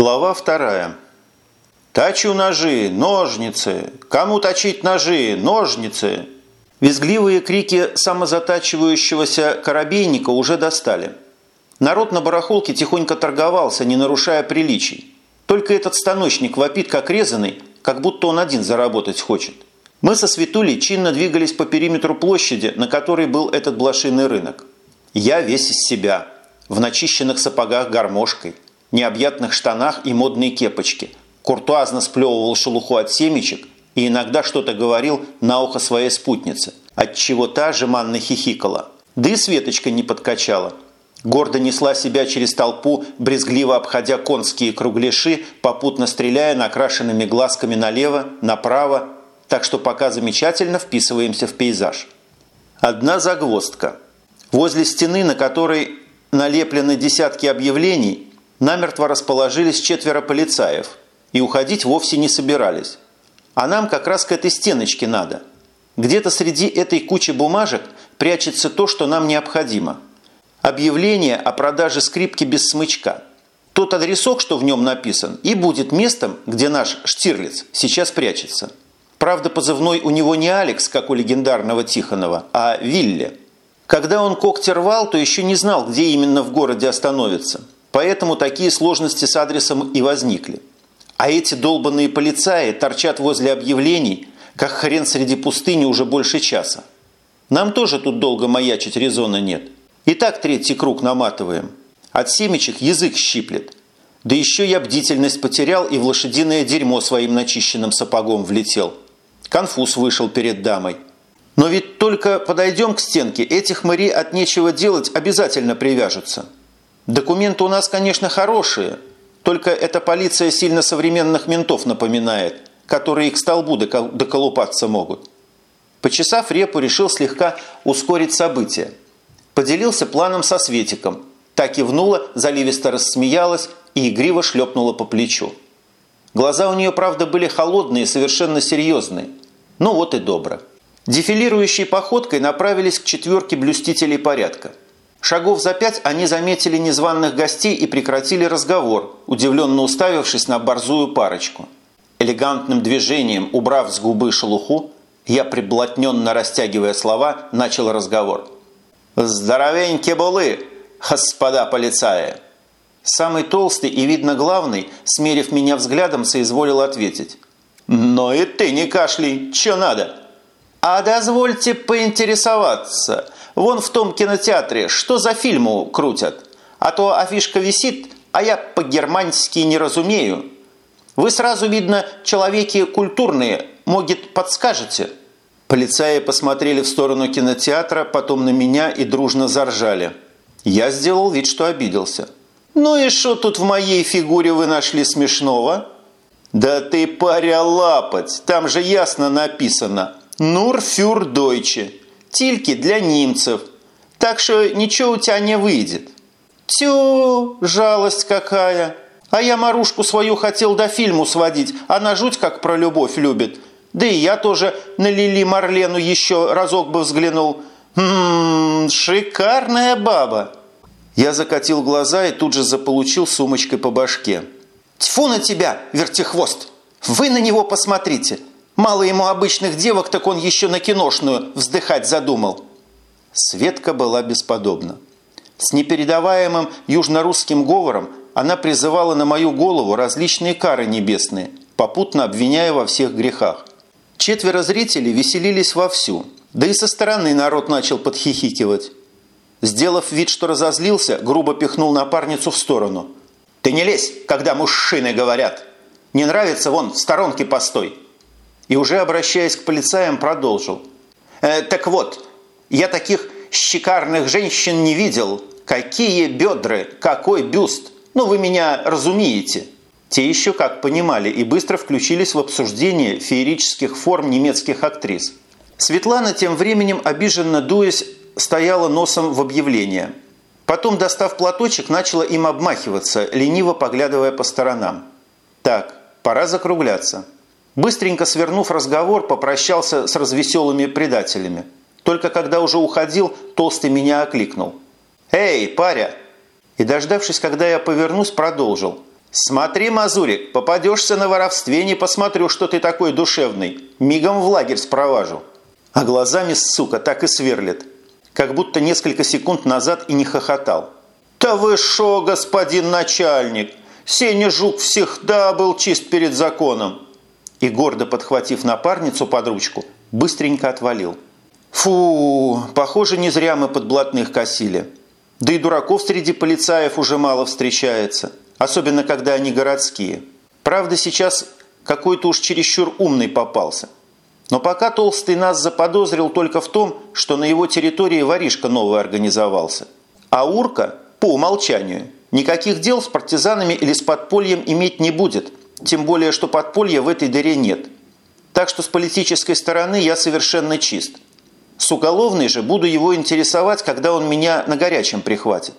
Глава вторая. «Точу ножи! Ножницы! Кому точить ножи? Ножницы!» Визгливые крики самозатачивающегося коробейника уже достали. Народ на барахолке тихонько торговался, не нарушая приличий. Только этот станочник вопит как резанный, как будто он один заработать хочет. Мы со Светулей чинно двигались по периметру площади, на которой был этот блошиный рынок. Я весь из себя, в начищенных сапогах гармошкой – необъятных штанах и модной кепочке, куртуазно сплевывал шелуху от семечек и иногда что-то говорил на ухо своей спутнице, отчего та жеманно хихикала. Да и Светочка не подкачала. Гордо несла себя через толпу, брезгливо обходя конские кругляши, попутно стреляя накрашенными глазками налево, направо, так что пока замечательно вписываемся в пейзаж. Одна загвоздка. Возле стены, на которой налеплены десятки объявлений, намертво расположились четверо полицаев и уходить вовсе не собирались. А нам как раз к этой стеночке надо. Где-то среди этой кучи бумажек прячется то, что нам необходимо. Объявление о продаже скрипки без смычка. Тот адресок, что в нем написан, и будет местом, где наш Штирлиц сейчас прячется. Правда, позывной у него не Алекс, как у легендарного Тихонова, а Вилли. Когда он когти рвал, то еще не знал, где именно в городе остановится – Поэтому такие сложности с адресом и возникли. А эти долбанные полицаи торчат возле объявлений, как хрен среди пустыни уже больше часа. Нам тоже тут долго маячить резона нет. И так третий круг наматываем. От семечек язык щиплет. Да еще я бдительность потерял и в лошадиное дерьмо своим начищенным сапогом влетел. Конфуз вышел перед дамой. Но ведь только подойдем к стенке, этих мыри от нечего делать обязательно привяжутся. Документы у нас, конечно, хорошие, только эта полиция сильно современных ментов напоминает, которые к столбу доколупаться могут. Почесав репу, решил слегка ускорить события. Поделился планом со Светиком. Так кивнула, заливисто рассмеялась и игриво шлепнула по плечу. Глаза у нее, правда, были холодные и совершенно серьезные. Ну вот и добро. Дефилирующей походкой направились к четверке блюстителей порядка – Шагов за пять они заметили незваных гостей и прекратили разговор, удивленно уставившись на борзую парочку. Элегантным движением, убрав с губы шелуху, я, приблотненно растягивая слова, начал разговор. «Здоровеньки булы, господа полицаи!» Самый толстый и, видно, главный, смерив меня взглядом, соизволил ответить. «Но и ты не кашляй, что надо?» «А дозвольте поинтересоваться, Вон в том кинотеатре что за фильму крутят? А то афишка висит, а я по-германски не разумею. Вы сразу, видно, человеки культурные, может, подскажете?» Полицаи посмотрели в сторону кинотеатра, потом на меня и дружно заржали. Я сделал вид, что обиделся. «Ну и что тут в моей фигуре вы нашли смешного?» «Да ты паря лапать, там же ясно написано «Нур фюр Дойче» тильки для немцев, так что ничего у тебя не выйдет». «Тю, жалость какая! А я Марушку свою хотел до фильму сводить, она жуть как про любовь любит. Да и я тоже на Лили Марлену еще разок бы взглянул. Ммм, шикарная баба!» Я закатил глаза и тут же заполучил сумочкой по башке. «Тьфу на тебя, вертихвост! Вы на него посмотрите! Мало ему обычных девок, так он еще на киношную вздыхать задумал. Светка была бесподобна. С непередаваемым южнорусским говором она призывала на мою голову различные кары небесные, попутно обвиняя во всех грехах. Четверо зрителей веселились вовсю, да и со стороны народ начал подхихикивать. Сделав вид, что разозлился, грубо пихнул напарницу в сторону. «Ты не лезь, когда мужчины говорят! Не нравится, вон, в сторонке постой!» И уже обращаясь к полицаям продолжил. «Э, «Так вот, я таких шикарных женщин не видел. Какие бедра, какой бюст. Ну, вы меня разумеете». Те еще как понимали и быстро включились в обсуждение феерических форм немецких актрис. Светлана тем временем, обиженно дуясь, стояла носом в объявление. Потом, достав платочек, начала им обмахиваться, лениво поглядывая по сторонам. «Так, пора закругляться». Быстренько свернув разговор, попрощался с развеселыми предателями. Только когда уже уходил, Толстый меня окликнул. «Эй, паря!» И дождавшись, когда я повернусь, продолжил. «Смотри, Мазурик, попадешься на воровстве, не посмотрю, что ты такой душевный. Мигом в лагерь спроважу». А глазами, сука, так и сверлит. Как будто несколько секунд назад и не хохотал. «Да вы шо, господин начальник! Сеня Жук всегда был чист перед законом!» И, гордо подхватив напарницу под ручку, быстренько отвалил. «Фу, похоже, не зря мы под блатных косили. Да и дураков среди полицаев уже мало встречается, особенно когда они городские. Правда, сейчас какой-то уж чересчур умный попался. Но пока Толстый нас заподозрил только в том, что на его территории воришка новый организовался. А Урка, по умолчанию, никаких дел с партизанами или с подпольем иметь не будет, тем более, что подполья в этой дыре нет. Так что с политической стороны я совершенно чист – с уголовной же буду его интересовать, когда он меня на горячем прихватит.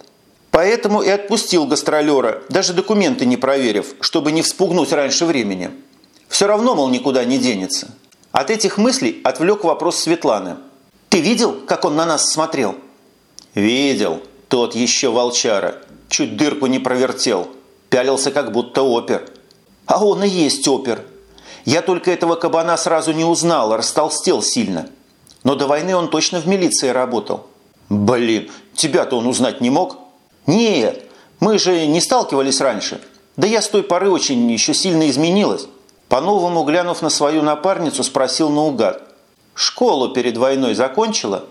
Поэтому и отпустил гастролера, даже документы не проверив, чтобы не вспугнуть раньше времени. Все равно, мол, никуда не денется. От этих мыслей отвлек вопрос Светланы. «Ты видел, как он на нас смотрел?» «Видел. Тот еще волчара. Чуть дырку не провертел. Пялился, как будто опер». «А он и есть опер. Я только этого кабана сразу не узнал, растолстел сильно». Но до войны он точно в милиции работал. Блин, тебя-то он узнать не мог? Нет, мы же не сталкивались раньше. Да я с той поры очень еще сильно изменилась. По-новому глянув на свою напарницу, спросил наугад. Школу перед войной закончила?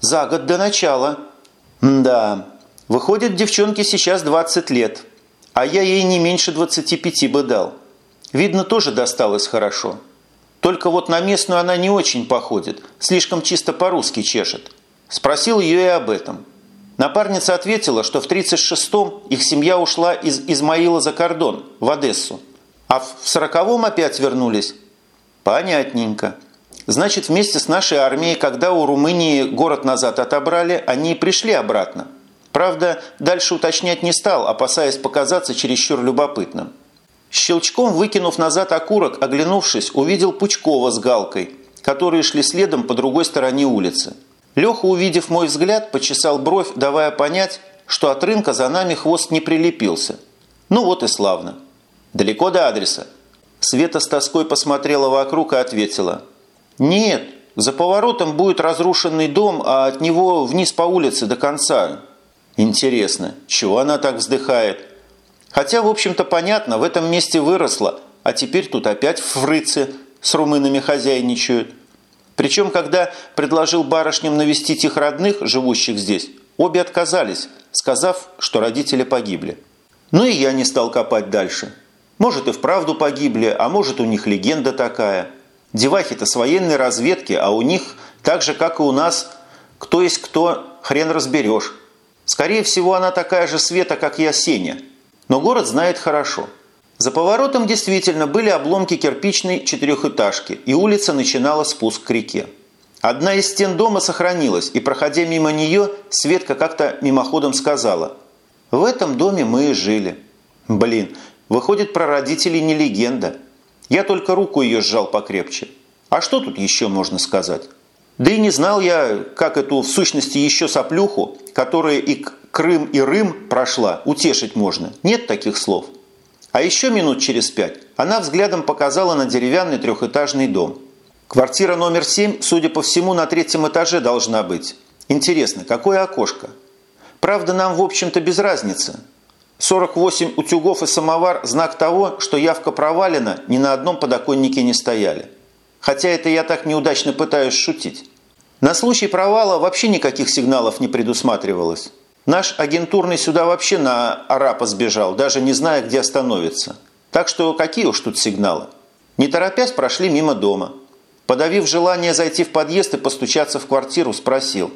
За год до начала. Да, выходит, девчонке сейчас 20 лет. А я ей не меньше 25 бы дал. Видно, тоже досталось хорошо. Только вот на местную она не очень походит, слишком чисто по-русски чешет. Спросил ее и об этом. Напарница ответила, что в 36-м их семья ушла из Измаила за кордон, в Одессу. А в 40-м опять вернулись. Понятненько. Значит, вместе с нашей армией, когда у Румынии город назад отобрали, они пришли обратно. Правда, дальше уточнять не стал, опасаясь показаться чересчур любопытным. Щелчком выкинув назад окурок, оглянувшись, увидел Пучкова с Галкой, которые шли следом по другой стороне улицы. Леха, увидев мой взгляд, почесал бровь, давая понять, что от рынка за нами хвост не прилепился. Ну вот и славно. Далеко до адреса. Света с тоской посмотрела вокруг и ответила. «Нет, за поворотом будет разрушенный дом, а от него вниз по улице до конца». «Интересно, чего она так вздыхает?» Хотя, в общем-то, понятно, в этом месте выросла, а теперь тут опять фрыцы с румынами хозяйничают. Причем, когда предложил барышням навестить их родных, живущих здесь, обе отказались, сказав, что родители погибли. Ну и я не стал копать дальше. Может и вправду погибли, а может у них легенда такая. Девахи-то с военной разведки, а у них, так же, как и у нас, кто есть кто, хрен разберешь. Скорее всего, она такая же Света, как я, Сеня – но город знает хорошо. За поворотом действительно были обломки кирпичной четырехэтажки, и улица начинала спуск к реке. Одна из стен дома сохранилась, и, проходя мимо нее, Светка как-то мимоходом сказала «В этом доме мы и жили». Блин, выходит, про родителей не легенда. Я только руку ее сжал покрепче. А что тут еще можно сказать? Да и не знал я, как эту в сущности еще соплюху, которая и к Крым и Рым прошла, утешить можно. Нет таких слов. А еще минут через пять она взглядом показала на деревянный трехэтажный дом. Квартира номер семь, судя по всему, на третьем этаже должна быть. Интересно, какое окошко? Правда, нам, в общем-то, без разницы. 48 утюгов и самовар – знак того, что явка провалена, ни на одном подоконнике не стояли. Хотя это я так неудачно пытаюсь шутить. На случай провала вообще никаких сигналов не предусматривалось. Наш агентурный сюда вообще на арапа сбежал, даже не зная, где остановиться. Так что какие уж тут сигналы. Не торопясь, прошли мимо дома. Подавив желание зайти в подъезд и постучаться в квартиру, спросил.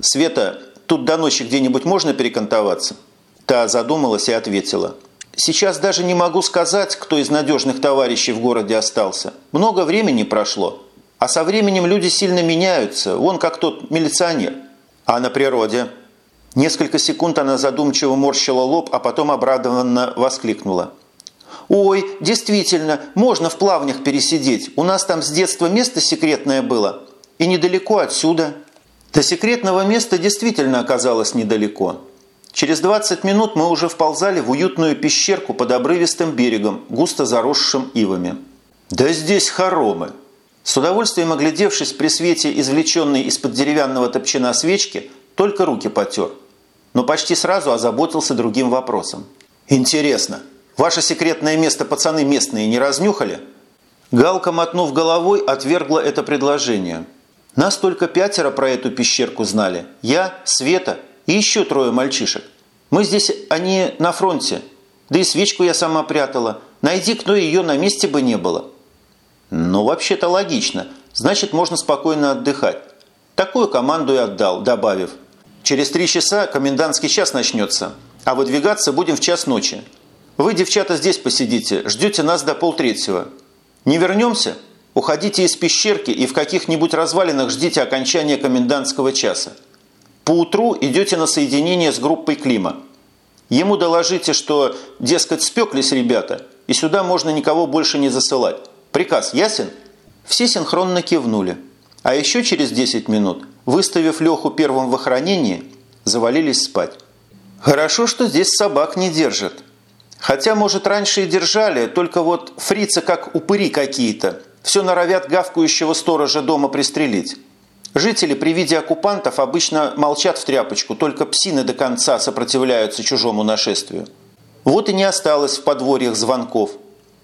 «Света, тут до ночи где-нибудь можно перекантоваться?» Та задумалась и ответила. «Сейчас даже не могу сказать, кто из надежных товарищей в городе остался. Много времени прошло. А со временем люди сильно меняются, вон как тот милиционер. А на природе?» Несколько секунд она задумчиво морщила лоб, а потом обрадованно воскликнула. «Ой, действительно, можно в плавнях пересидеть. У нас там с детства место секретное было. И недалеко отсюда». До секретного места действительно оказалось недалеко. Через 20 минут мы уже вползали в уютную пещерку под обрывистым берегом, густо заросшим ивами. Да здесь хоромы! С удовольствием оглядевшись при свете извлеченной из-под деревянного топчина свечки, только руки потер. Но почти сразу озаботился другим вопросом. «Интересно, ваше секретное место пацаны местные не разнюхали?» Галка, мотнув головой, отвергла это предложение. «Нас только пятеро про эту пещерку знали. Я, Света и еще трое мальчишек. Мы здесь, они на фронте. Да и свечку я сама прятала. Найди, кто ее на месте бы не было». «Ну, вообще-то логично. Значит, можно спокойно отдыхать». Такую команду и отдал, добавив. «Через три часа комендантский час начнется, а выдвигаться будем в час ночи. Вы, девчата, здесь посидите, ждете нас до полтретьего. Не вернемся? Уходите из пещерки и в каких-нибудь развалинах ждите окончания комендантского часа. Поутру идете на соединение с группой Клима. Ему доложите, что, дескать, спеклись ребята, и сюда можно никого больше не засылать. Приказ ясен?» Все синхронно кивнули. А еще через 10 минут, выставив Леху первым в охранении, завалились спать. Хорошо, что здесь собак не держат. Хотя, может, раньше и держали, только вот фрицы как упыри какие-то. Все норовят гавкающего сторожа дома пристрелить. Жители при виде оккупантов обычно молчат в тряпочку, только псины до конца сопротивляются чужому нашествию. Вот и не осталось в подворьях звонков.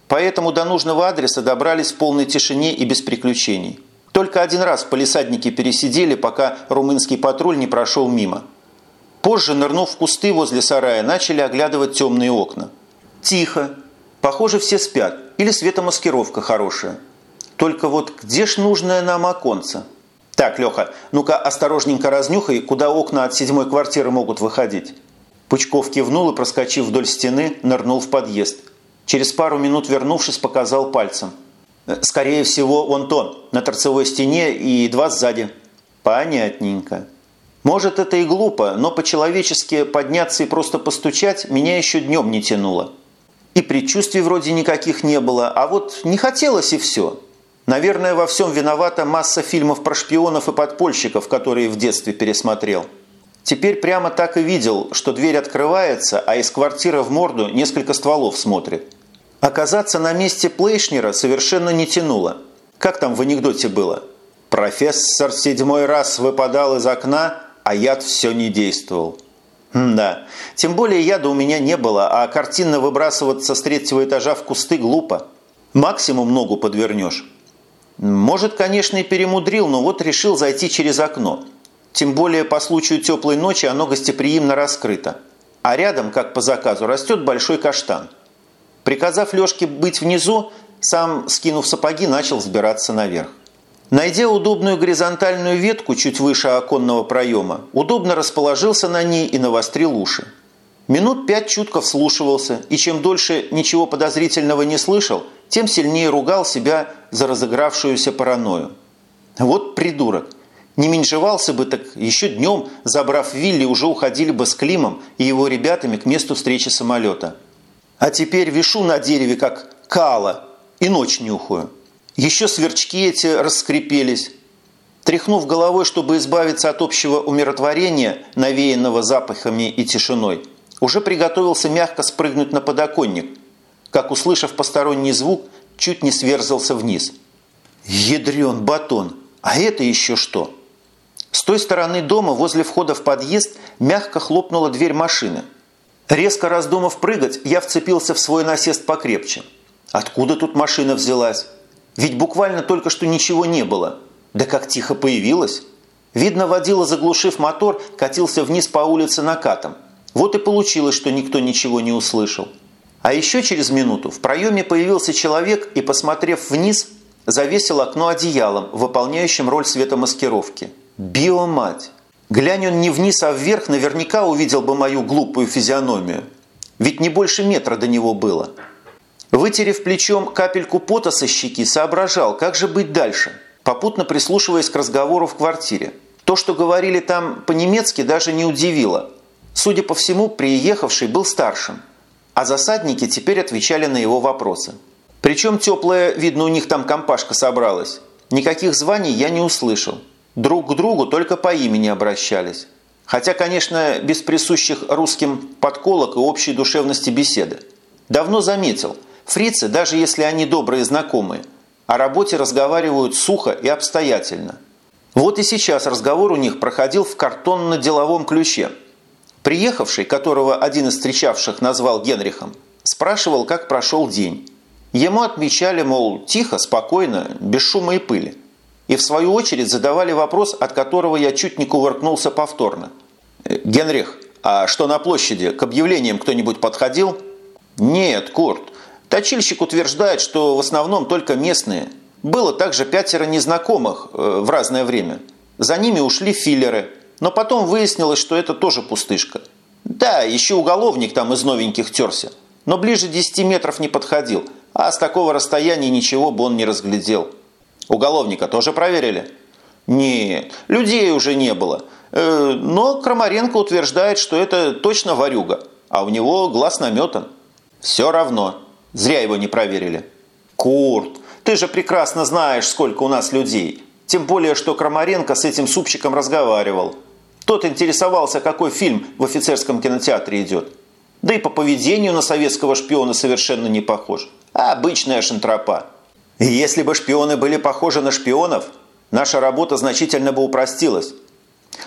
Поэтому до нужного адреса добрались в полной тишине и без приключений. Только один раз полисадники пересидели, пока румынский патруль не прошел мимо. Позже, нырнув в кусты возле сарая, начали оглядывать темные окна. Тихо. Похоже, все спят. Или светомаскировка хорошая. Только вот где ж нужное нам оконце? «Так, Леха, ну-ка осторожненько разнюхай, куда окна от седьмой квартиры могут выходить». Пучков кивнул и, проскочив вдоль стены, нырнул в подъезд. Через пару минут, вернувшись, показал пальцем. «Э, «Скорее всего, вон то, на торцевой стене и два сзади». «Понятненько». Может, это и глупо, но по-человечески подняться и просто постучать меня еще днем не тянуло. И предчувствий вроде никаких не было, а вот не хотелось и все. Наверное, во всем виновата масса фильмов про шпионов и подпольщиков, которые в детстве пересмотрел. Теперь прямо так и видел, что дверь открывается, а из квартиры в морду несколько стволов смотрит. Оказаться на месте Плейшнера совершенно не тянуло. Как там в анекдоте было? Профессор седьмой раз выпадал из окна, а яд все не действовал. М да, тем более яда у меня не было, а картинно выбрасываться с третьего этажа в кусты глупо. Максимум ногу подвернешь. Может, конечно, и перемудрил, но вот решил зайти через окно. Тем более по случаю теплой ночи оно гостеприимно раскрыто. А рядом, как по заказу, растет большой каштан. Приказав Лешке быть внизу, сам, скинув сапоги, начал взбираться наверх. Найдя удобную горизонтальную ветку чуть выше оконного проема, удобно расположился на ней и навострил уши. Минут пять чутко вслушивался, и чем дольше ничего подозрительного не слышал, тем сильнее ругал себя за разыгравшуюся паранойю. Вот придурок. Не меньшевался бы, так еще днем, забрав Вилли, уже уходили бы с Климом и его ребятами к месту встречи самолета. А теперь вишу на дереве, как кала, и ночь нюхаю. Еще сверчки эти раскрепелись. Тряхнув головой, чтобы избавиться от общего умиротворения, навеянного запахами и тишиной, уже приготовился мягко спрыгнуть на подоконник, как, услышав посторонний звук, чуть не сверзался вниз. Ядрен батон! А это еще что? С той стороны дома, возле входа в подъезд, мягко хлопнула дверь машины. Резко раздумав прыгать, я вцепился в свой насест покрепче. Откуда тут машина взялась? Ведь буквально только что ничего не было. Да как тихо появилась. Видно, водила, заглушив мотор, катился вниз по улице накатом. Вот и получилось, что никто ничего не услышал. А еще через минуту в проеме появился человек и, посмотрев вниз, завесил окно одеялом, выполняющим роль светомаскировки. Биомать! Глянь он не вниз, а вверх, наверняка увидел бы мою глупую физиономию. Ведь не больше метра до него было. Вытерев плечом капельку пота со щеки, соображал, как же быть дальше, попутно прислушиваясь к разговору в квартире. То, что говорили там по-немецки, даже не удивило. Судя по всему, приехавший был старшим а засадники теперь отвечали на его вопросы. Причем теплая, видно, у них там компашка собралась. Никаких званий я не услышал. Друг к другу только по имени обращались. Хотя, конечно, без присущих русским подколок и общей душевности беседы. Давно заметил, фрицы, даже если они добрые знакомые, о работе разговаривают сухо и обстоятельно. Вот и сейчас разговор у них проходил в картонно-деловом ключе. Приехавший, которого один из встречавших назвал Генрихом, спрашивал, как прошел день. Ему отмечали, мол, тихо, спокойно, без шума и пыли. И в свою очередь задавали вопрос, от которого я чуть не кувыркнулся повторно. «Э, «Генрих, а что на площади? К объявлениям кто-нибудь подходил?» «Нет, Курт. Точильщик утверждает, что в основном только местные. Было также пятеро незнакомых э, в разное время. За ними ушли филлеры. Но потом выяснилось, что это тоже пустышка. Да, еще уголовник там из новеньких терся. Но ближе 10 метров не подходил – а с такого расстояния ничего бы он не разглядел. Уголовника тоже проверили? Нет, людей уже не было. Э, но Крамаренко утверждает, что это точно варюга, а у него глаз наметан. Все равно. Зря его не проверили. Курт, ты же прекрасно знаешь, сколько у нас людей. Тем более, что Крамаренко с этим супчиком разговаривал. Тот интересовался, какой фильм в офицерском кинотеатре идет. Да и по поведению на советского шпиона совершенно не похож а обычная шантропа. Если бы шпионы были похожи на шпионов, наша работа значительно бы упростилась.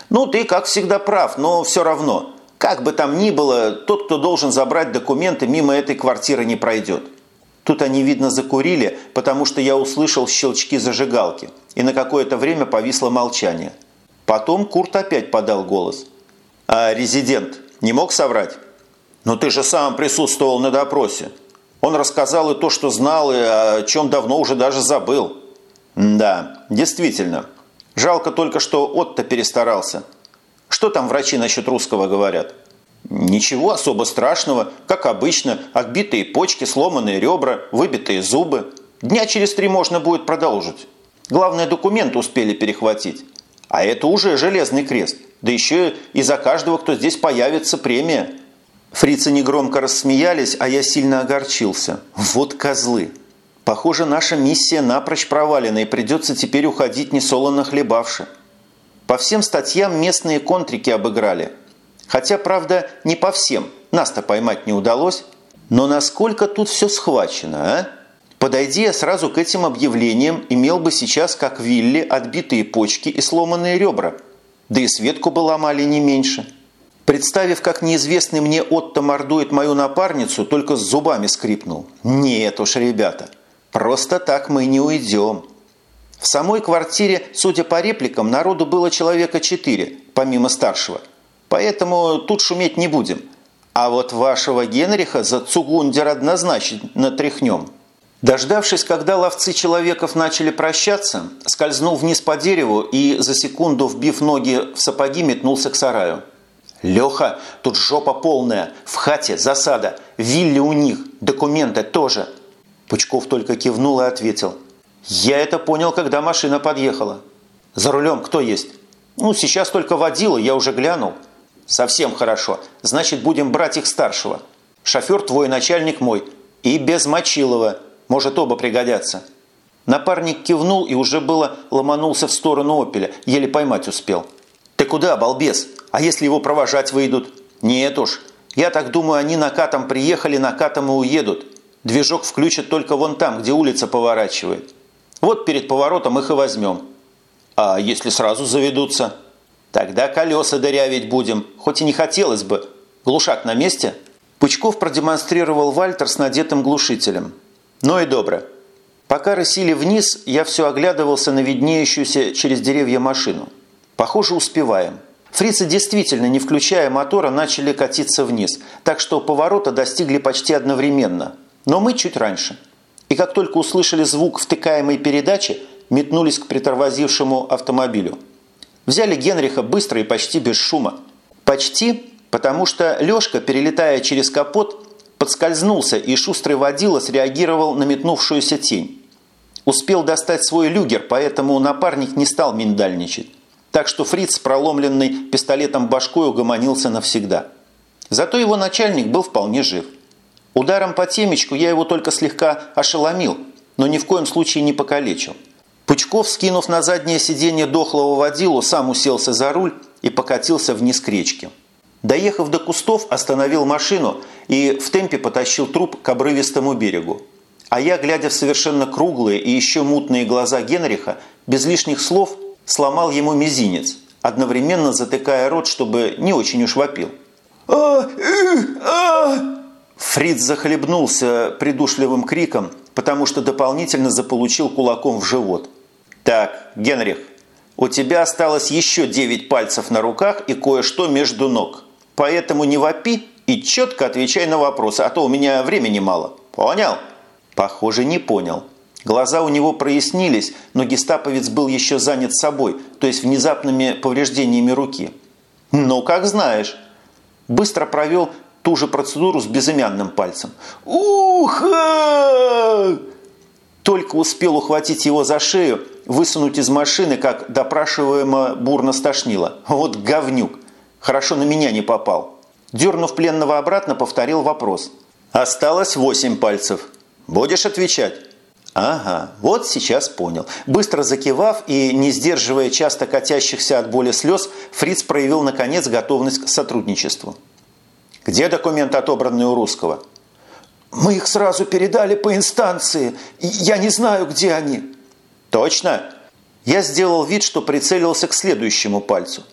Ну, ты, как всегда, прав, но все равно. Как бы там ни было, тот, кто должен забрать документы, мимо этой квартиры не пройдет. Тут они, видно, закурили, потому что я услышал щелчки зажигалки, и на какое-то время повисло молчание. Потом Курт опять подал голос. «А резидент не мог соврать?» «Ну ты же сам присутствовал на допросе. Он рассказал и то, что знал, и о чем давно уже даже забыл. Да, действительно. Жалко только, что Отто перестарался. Что там врачи насчет русского говорят? Ничего особо страшного, как обычно, отбитые почки, сломанные ребра, выбитые зубы. Дня через три можно будет продолжить. Главное, документы успели перехватить. А это уже железный крест. Да еще и за каждого, кто здесь появится, премия. Фрицы негромко рассмеялись, а я сильно огорчился. Вот козлы! Похоже, наша миссия напрочь провалена, и придется теперь уходить несолоно хлебавши. По всем статьям местные контрики обыграли. Хотя, правда, не по всем. Нас-то поймать не удалось. Но насколько тут все схвачено, а? Подойди я сразу к этим объявлениям, имел бы сейчас, как Вилли, отбитые почки и сломанные ребра. Да и Светку бы ломали не меньше. Представив, как неизвестный мне Отто мордует мою напарницу, только с зубами скрипнул. Нет уж, ребята, просто так мы не уйдем. В самой квартире, судя по репликам, народу было человека четыре, помимо старшего. Поэтому тут шуметь не будем. А вот вашего Генриха за Цугундер однозначно тряхнем. Дождавшись, когда ловцы человеков начали прощаться, скользнул вниз по дереву и, за секунду вбив ноги в сапоги, метнулся к сараю. «Леха, тут жопа полная, в хате засада, вилли у них, документы тоже». Пучков только кивнул и ответил. «Я это понял, когда машина подъехала. За рулем кто есть?» «Ну, сейчас только водила, я уже глянул». «Совсем хорошо. Значит, будем брать их старшего. Шофер твой, начальник мой. И без Мочилова. Может, оба пригодятся». Напарник кивнул и уже было ломанулся в сторону «Опеля», еле поймать успел. «Ты куда, балбес? А если его провожать выйдут? Нет уж. Я так думаю, они накатом приехали, накатом и уедут. Движок включат только вон там, где улица поворачивает. Вот перед поворотом их и возьмем. А если сразу заведутся? Тогда колеса дырявить будем, хоть и не хотелось бы. Глушак на месте?» Пучков продемонстрировал Вальтер с надетым глушителем. «Ну и добро. Пока рысили вниз, я все оглядывался на виднеющуюся через деревья машину. Похоже, успеваем. Фрицы действительно, не включая мотора, начали катиться вниз, так что поворота достигли почти одновременно. Но мы чуть раньше. И как только услышали звук втыкаемой передачи, метнулись к притормозившему автомобилю. Взяли Генриха быстро и почти без шума. Почти, потому что Лешка, перелетая через капот, подскользнулся и шустрый водила среагировал на метнувшуюся тень. Успел достать свой люгер, поэтому напарник не стал миндальничать так что фриц с проломленной пистолетом башкой угомонился навсегда. Зато его начальник был вполне жив. Ударом по темечку я его только слегка ошеломил, но ни в коем случае не покалечил. Пучков, скинув на заднее сиденье дохлого водилу, сам уселся за руль и покатился вниз к речке. Доехав до кустов, остановил машину и в темпе потащил труп к обрывистому берегу. А я, глядя в совершенно круглые и еще мутные глаза Генриха, без лишних слов сломал ему мизинец, одновременно затыкая рот, чтобы не очень уж вопил. «А! А!» Фриц захлебнулся придушливым криком, потому что дополнительно заполучил кулаком в живот. «Так, Генрих, у тебя осталось еще девять пальцев на руках и кое-что между ног. Поэтому не вопи и четко отвечай на вопросы, а то у меня времени мало. Понял?» Похоже, не понял. Глаза у него прояснились, но гестаповец был еще занят собой, то есть внезапными повреждениями руки. «Ну, как знаешь». Быстро провел ту же процедуру с безымянным пальцем. ух Только успел ухватить его за шею, высунуть из машины, как допрашиваемо бурно стошнило. Вот говнюк. Хорошо на меня не попал. Дернув пленного обратно, повторил вопрос. Осталось восемь пальцев. Будешь отвечать? Ага, вот сейчас понял. Быстро закивав и не сдерживая часто катящихся от боли слез, Фриц проявил наконец готовность к сотрудничеству. Где документы, отобранные у русского? Мы их сразу передали по инстанции. Я не знаю, где они. Точно? Я сделал вид, что прицелился к следующему пальцу.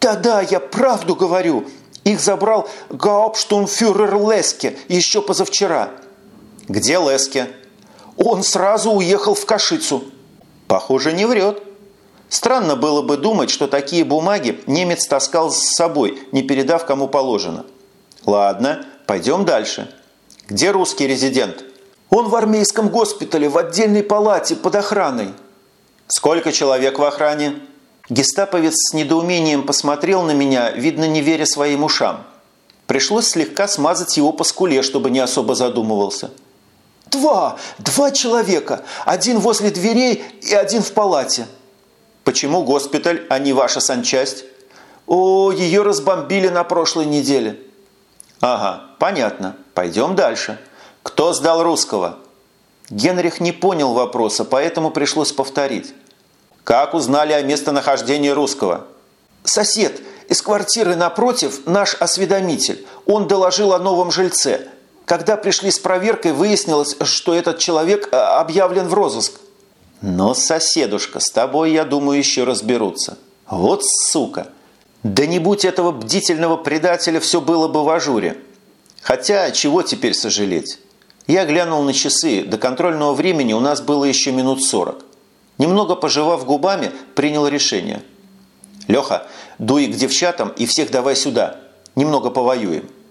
Да-да, я правду говорю. Их забрал Гауптштумфюрер Леске еще позавчера. Где Леске? Он сразу уехал в Кашицу. Похоже, не врет. Странно было бы думать, что такие бумаги немец таскал с собой, не передав кому положено. Ладно, пойдем дальше. Где русский резидент? Он в армейском госпитале, в отдельной палате, под охраной. Сколько человек в охране? Гестаповец с недоумением посмотрел на меня, видно, не веря своим ушам. Пришлось слегка смазать его по скуле, чтобы не особо задумывался. «Два! Два человека! Один возле дверей и один в палате!» «Почему госпиталь, а не ваша санчасть?» «О, ее разбомбили на прошлой неделе!» «Ага, понятно. Пойдем дальше. Кто сдал русского?» Генрих не понял вопроса, поэтому пришлось повторить. «Как узнали о местонахождении русского?» «Сосед, из квартиры напротив наш осведомитель. Он доложил о новом жильце. Когда пришли с проверкой, выяснилось, что этот человек э, объявлен в розыск». «Но, соседушка, с тобой, я думаю, еще разберутся. Вот сука!» Да не будь этого бдительного предателя, все было бы в ажуре. Хотя, чего теперь сожалеть? Я глянул на часы, до контрольного времени у нас было еще минут сорок. Немного пожевав губами, принял решение. «Леха, дуй к девчатам и всех давай сюда. Немного повоюем».